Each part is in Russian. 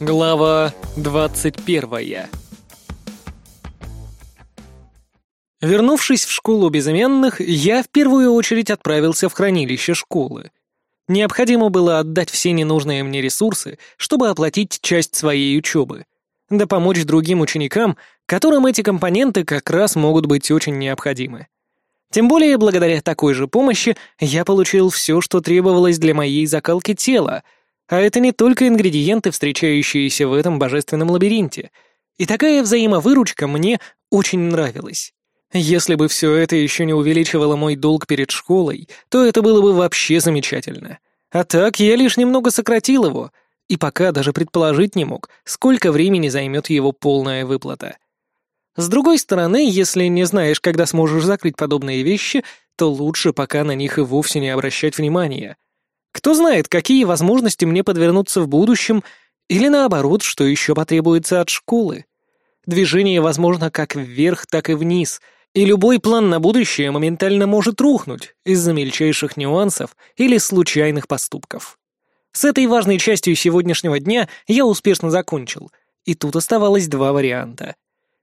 Глава 21 Вернувшись в школу безымянных, я в первую очередь отправился в хранилище школы. Необходимо было отдать все ненужные мне ресурсы, чтобы оплатить часть своей учебы, да помочь другим ученикам, которым эти компоненты как раз могут быть очень необходимы. Тем более, благодаря такой же помощи я получил все, что требовалось для моей закалки тела — а это не только ингредиенты, встречающиеся в этом божественном лабиринте. И такая взаимовыручка мне очень нравилась. Если бы все это еще не увеличивало мой долг перед школой, то это было бы вообще замечательно. А так я лишь немного сократил его, и пока даже предположить не мог, сколько времени займет его полная выплата. С другой стороны, если не знаешь, когда сможешь закрыть подобные вещи, то лучше пока на них и вовсе не обращать внимания. Кто знает, какие возможности мне подвернутся в будущем, или наоборот, что еще потребуется от школы. Движение возможно как вверх, так и вниз, и любой план на будущее моментально может рухнуть из-за мельчайших нюансов или случайных поступков. С этой важной частью сегодняшнего дня я успешно закончил, и тут оставалось два варианта.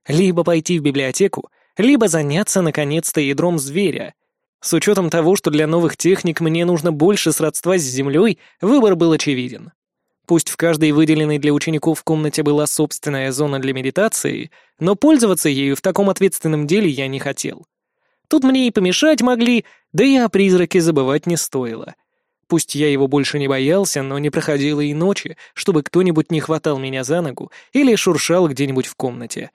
Либо пойти в библиотеку, либо заняться наконец-то ядром зверя, с учетом того, что для новых техник мне нужно больше сродства с землей, выбор был очевиден. Пусть в каждой выделенной для учеников комнате была собственная зона для медитации, но пользоваться ею в таком ответственном деле я не хотел. Тут мне и помешать могли, да и о призраке забывать не стоило. Пусть я его больше не боялся, но не проходило и ночи, чтобы кто-нибудь не хватал меня за ногу или шуршал где-нибудь в комнате.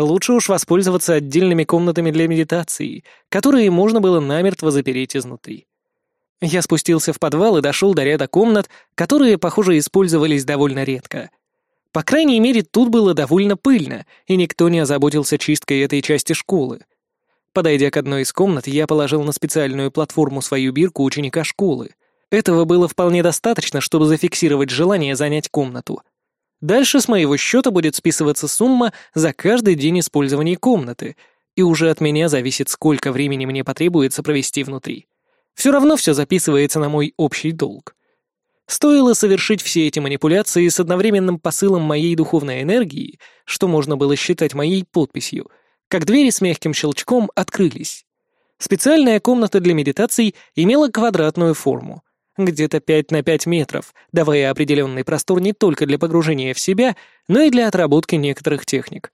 Лучше уж воспользоваться отдельными комнатами для медитации, которые можно было намертво запереть изнутри. Я спустился в подвал и дошел до ряда комнат, которые, похоже, использовались довольно редко. По крайней мере, тут было довольно пыльно, и никто не озаботился чисткой этой части школы. Подойдя к одной из комнат, я положил на специальную платформу свою бирку ученика школы. Этого было вполне достаточно, чтобы зафиксировать желание занять комнату — Дальше с моего счета будет списываться сумма за каждый день использования комнаты, и уже от меня зависит, сколько времени мне потребуется провести внутри. Все равно все записывается на мой общий долг. Стоило совершить все эти манипуляции с одновременным посылом моей духовной энергии, что можно было считать моей подписью, как двери с мягким щелчком открылись. Специальная комната для медитаций имела квадратную форму — где-то 5 на 5 метров, давая определенный простор не только для погружения в себя, но и для отработки некоторых техник.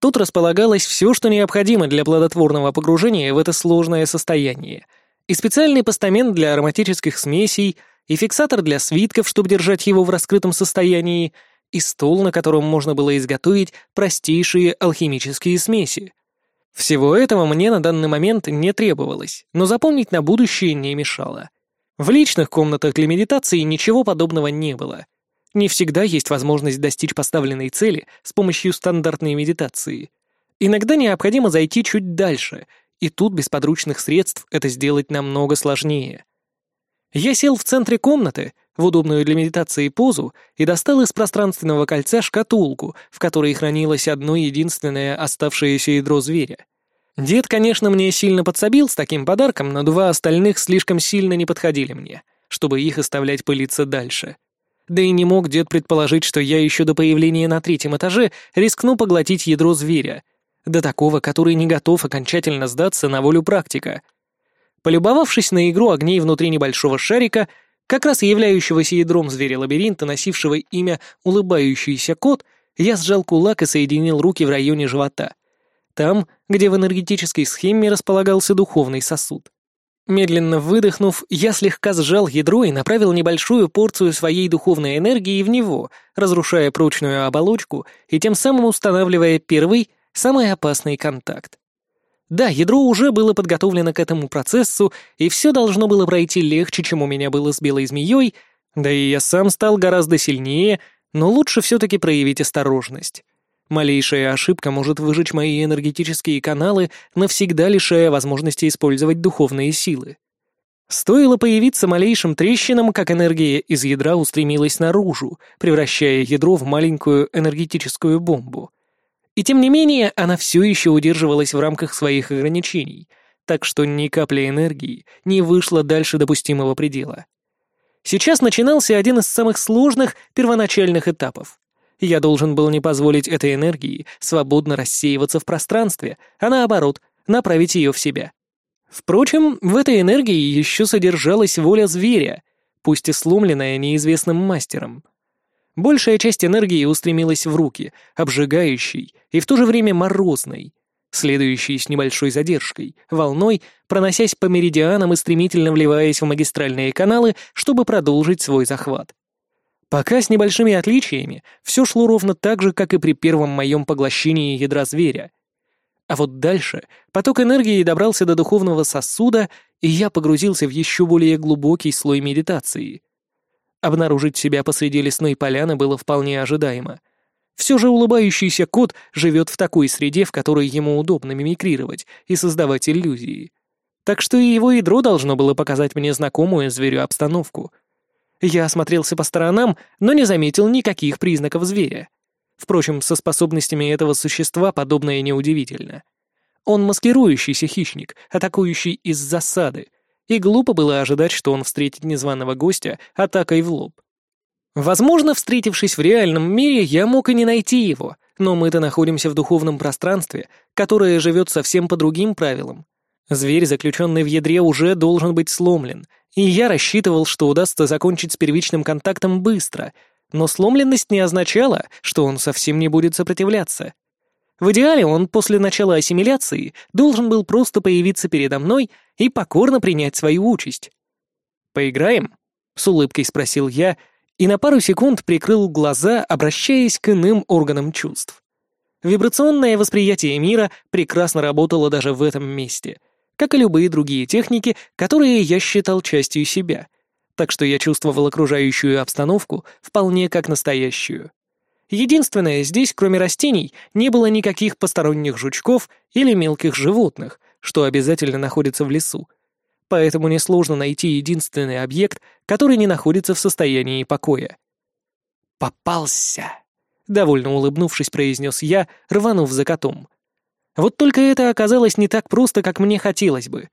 Тут располагалось все, что необходимо для плодотворного погружения в это сложное состояние. И специальный постамент для ароматических смесей, и фиксатор для свитков, чтобы держать его в раскрытом состоянии, и стол, на котором можно было изготовить простейшие алхимические смеси. Всего этого мне на данный момент не требовалось, но запомнить на будущее не мешало. В личных комнатах для медитации ничего подобного не было. Не всегда есть возможность достичь поставленной цели с помощью стандартной медитации. Иногда необходимо зайти чуть дальше, и тут без подручных средств это сделать намного сложнее. Я сел в центре комнаты, в удобную для медитации позу, и достал из пространственного кольца шкатулку, в которой хранилось одно единственное оставшееся ядро зверя. Дед, конечно, мне сильно подсобил с таким подарком, но два остальных слишком сильно не подходили мне, чтобы их оставлять пылиться дальше. Да и не мог дед предположить, что я еще до появления на третьем этаже рискну поглотить ядро зверя, до такого, который не готов окончательно сдаться на волю практика. Полюбовавшись на игру огней внутри небольшого шарика, как раз являющегося ядром зверя-лабиринта, носившего имя «Улыбающийся кот», я сжал кулак и соединил руки в районе живота — там, где в энергетической схеме располагался духовный сосуд. Медленно выдохнув, я слегка сжал ядро и направил небольшую порцию своей духовной энергии в него, разрушая прочную оболочку и тем самым устанавливая первый, самый опасный контакт. Да, ядро уже было подготовлено к этому процессу, и все должно было пройти легче, чем у меня было с белой змеей, да и я сам стал гораздо сильнее, но лучше все-таки проявить осторожность. Малейшая ошибка может выжечь мои энергетические каналы, навсегда лишая возможности использовать духовные силы. Стоило появиться малейшим трещинам, как энергия из ядра устремилась наружу, превращая ядро в маленькую энергетическую бомбу. И тем не менее, она все еще удерживалась в рамках своих ограничений, так что ни капли энергии не вышла дальше допустимого предела. Сейчас начинался один из самых сложных первоначальных этапов — Я должен был не позволить этой энергии свободно рассеиваться в пространстве, а наоборот, направить ее в себя. Впрочем, в этой энергии еще содержалась воля зверя, пусть и сломленная неизвестным мастером. Большая часть энергии устремилась в руки, обжигающей и в то же время морозной, следующей с небольшой задержкой, волной, проносясь по меридианам и стремительно вливаясь в магистральные каналы, чтобы продолжить свой захват. Пока с небольшими отличиями все шло ровно так же, как и при первом моем поглощении ядра зверя. А вот дальше поток энергии добрался до духовного сосуда, и я погрузился в еще более глубокий слой медитации. Обнаружить себя посреди лесной поляны было вполне ожидаемо. Все же улыбающийся кот живет в такой среде, в которой ему удобно мимикрировать и создавать иллюзии. Так что и его ядро должно было показать мне знакомую зверю обстановку. Я осмотрелся по сторонам, но не заметил никаких признаков зверя. Впрочем, со способностями этого существа подобное неудивительно. Он маскирующийся хищник, атакующий из засады, и глупо было ожидать, что он встретит незваного гостя атакой в лоб. Возможно, встретившись в реальном мире, я мог и не найти его, но мы-то находимся в духовном пространстве, которое живет совсем по другим правилам. Зверь, заключенный в ядре, уже должен быть сломлен, и я рассчитывал, что удастся закончить с первичным контактом быстро, но сломленность не означала, что он совсем не будет сопротивляться. В идеале он после начала ассимиляции должен был просто появиться передо мной и покорно принять свою участь. «Поиграем?» — с улыбкой спросил я, и на пару секунд прикрыл глаза, обращаясь к иным органам чувств. Вибрационное восприятие мира прекрасно работало даже в этом месте, как и любые другие техники, которые я считал частью себя, так что я чувствовал окружающую обстановку вполне как настоящую. Единственное, здесь, кроме растений, не было никаких посторонних жучков или мелких животных, что обязательно находятся в лесу, поэтому несложно найти единственный объект, который не находится в состоянии покоя. «Попался!» — довольно улыбнувшись, произнес я, рванув за котом. Вот только это оказалось не так просто, как мне хотелось бы.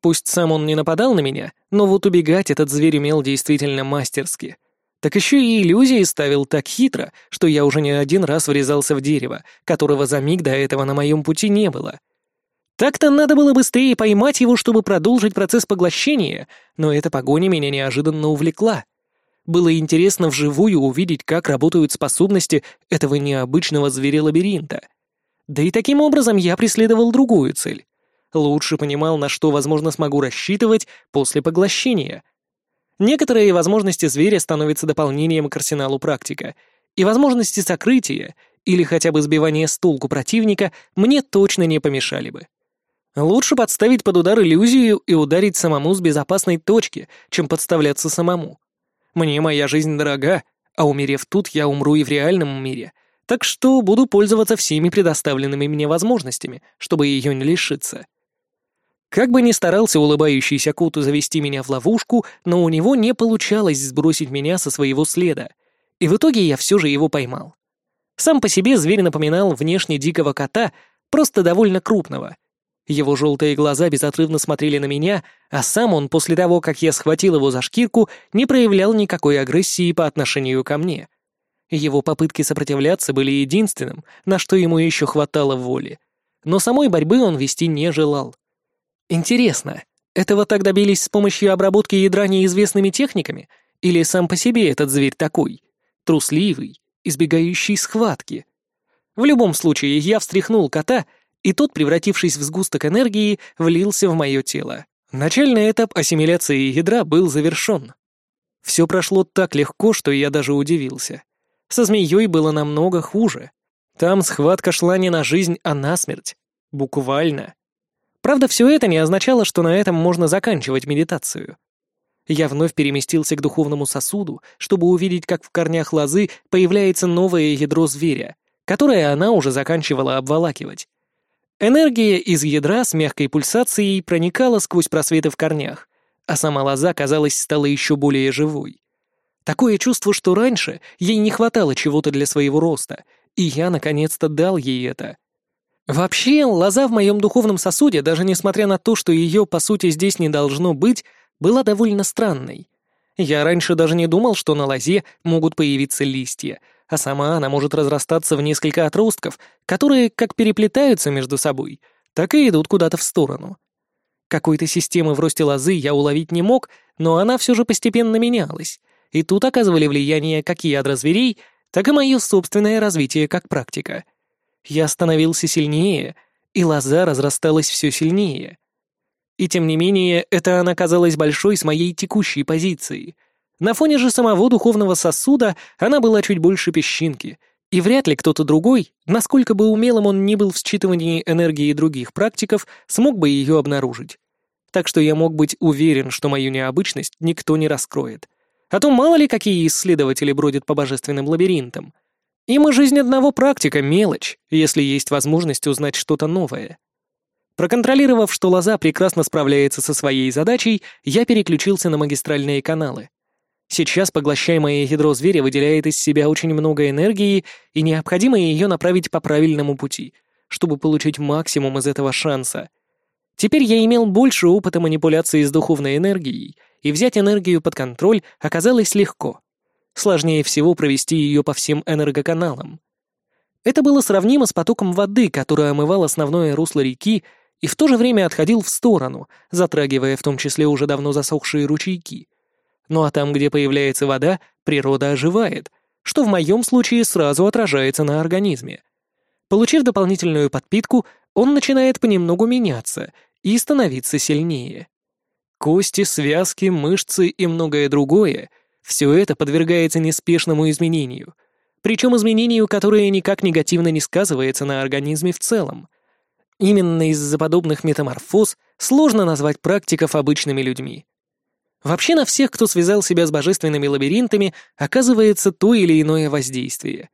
Пусть сам он не нападал на меня, но вот убегать этот зверь умел действительно мастерски. Так еще и иллюзии ставил так хитро, что я уже не один раз врезался в дерево, которого за миг до этого на моем пути не было — так-то надо было быстрее поймать его, чтобы продолжить процесс поглощения, но эта погоня меня неожиданно увлекла. Было интересно вживую увидеть, как работают способности этого необычного зверя-лабиринта. Да и таким образом я преследовал другую цель. Лучше понимал, на что, возможно, смогу рассчитывать после поглощения. Некоторые возможности зверя становятся дополнением к арсеналу практика, и возможности сокрытия или хотя бы сбивания с толку противника мне точно не помешали бы. Лучше подставить под удар иллюзию и ударить самому с безопасной точки, чем подставляться самому. Мне моя жизнь дорога, а умерев тут, я умру и в реальном мире, так что буду пользоваться всеми предоставленными мне возможностями, чтобы ее не лишиться. Как бы ни старался улыбающийся Куту завести меня в ловушку, но у него не получалось сбросить меня со своего следа, и в итоге я все же его поймал. Сам по себе зверь напоминал внешне дикого кота, просто довольно крупного, его желтые глаза безотрывно смотрели на меня, а сам он после того, как я схватил его за шкирку, не проявлял никакой агрессии по отношению ко мне. Его попытки сопротивляться были единственным, на что ему еще хватало воли. Но самой борьбы он вести не желал. Интересно, этого так добились с помощью обработки ядра неизвестными техниками? Или сам по себе этот зверь такой? Трусливый, избегающий схватки? В любом случае, я встряхнул кота — и тот, превратившись в сгусток энергии, влился в мое тело. Начальный этап ассимиляции ядра был завершен. Все прошло так легко, что я даже удивился. Со змеей было намного хуже. Там схватка шла не на жизнь, а на смерть. Буквально. Правда, все это не означало, что на этом можно заканчивать медитацию. Я вновь переместился к духовному сосуду, чтобы увидеть, как в корнях лозы появляется новое ядро зверя, которое она уже заканчивала обволакивать. Энергия из ядра с мягкой пульсацией проникала сквозь просветы в корнях, а сама лоза, казалось, стала еще более живой. Такое чувство, что раньше ей не хватало чего-то для своего роста, и я наконец-то дал ей это. Вообще, лоза в моем духовном сосуде, даже несмотря на то, что ее, по сути, здесь не должно быть, была довольно странной. Я раньше даже не думал, что на лозе могут появиться листья, а сама она может разрастаться в несколько отростков, которые как переплетаются между собой, так и идут куда-то в сторону. Какой-то системы в росте лозы я уловить не мог, но она все же постепенно менялась, и тут оказывали влияние как ядра зверей, так и мое собственное развитие как практика. Я становился сильнее, и лоза разрасталась все сильнее. И тем не менее, это она казалась большой с моей текущей позиции. На фоне же самого духовного сосуда она была чуть больше песчинки, и вряд ли кто-то другой, насколько бы умелым он ни был в считывании энергии других практиков, смог бы ее обнаружить. Так что я мог быть уверен, что мою необычность никто не раскроет. А то мало ли какие исследователи бродят по божественным лабиринтам. Им и жизнь одного практика — мелочь, если есть возможность узнать что-то новое. Проконтролировав, что лоза прекрасно справляется со своей задачей, я переключился на магистральные каналы. Сейчас поглощаемое ядро зверя выделяет из себя очень много энергии, и необходимо ее направить по правильному пути, чтобы получить максимум из этого шанса. Теперь я имел больше опыта манипуляции с духовной энергией, и взять энергию под контроль оказалось легко. Сложнее всего провести ее по всем энергоканалам. Это было сравнимо с потоком воды, который омывал основное русло реки и в то же время отходил в сторону, затрагивая в том числе уже давно засохшие ручейки. Ну а там, где появляется вода, природа оживает, что в моем случае сразу отражается на организме. Получив дополнительную подпитку, он начинает понемногу меняться и становиться сильнее. Кости, связки, мышцы и многое другое — все это подвергается неспешному изменению, причем изменению, которое никак негативно не сказывается на организме в целом — Именно из-за подобных метаморфоз сложно назвать практиков обычными людьми. Вообще на всех, кто связал себя с божественными лабиринтами, оказывается то или иное воздействие.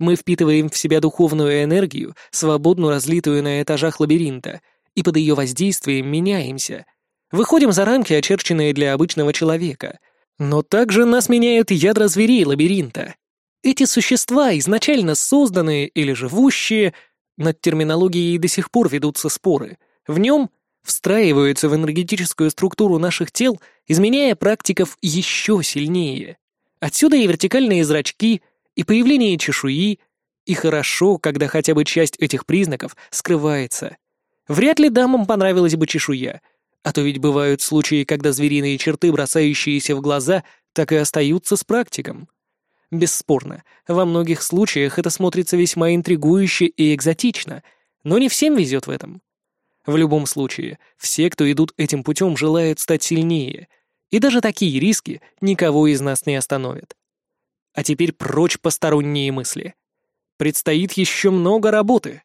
Мы впитываем в себя духовную энергию, свободно разлитую на этажах лабиринта, и под ее воздействием меняемся. Выходим за рамки, очерченные для обычного человека. Но также нас меняют ядра зверей лабиринта. Эти существа, изначально созданные или живущие, над терминологией до сих пор ведутся споры. В нем встраиваются в энергетическую структуру наших тел, изменяя практиков еще сильнее. Отсюда и вертикальные зрачки, и появление чешуи, и хорошо, когда хотя бы часть этих признаков скрывается. Вряд ли дамам понравилась бы чешуя, а то ведь бывают случаи, когда звериные черты, бросающиеся в глаза, так и остаются с практиком. Бесспорно, во многих случаях это смотрится весьма интригующе и экзотично, но не всем везет в этом. В любом случае, все, кто идут этим путем, желают стать сильнее, и даже такие риски никого из нас не остановят. А теперь прочь посторонние мысли. Предстоит еще много работы.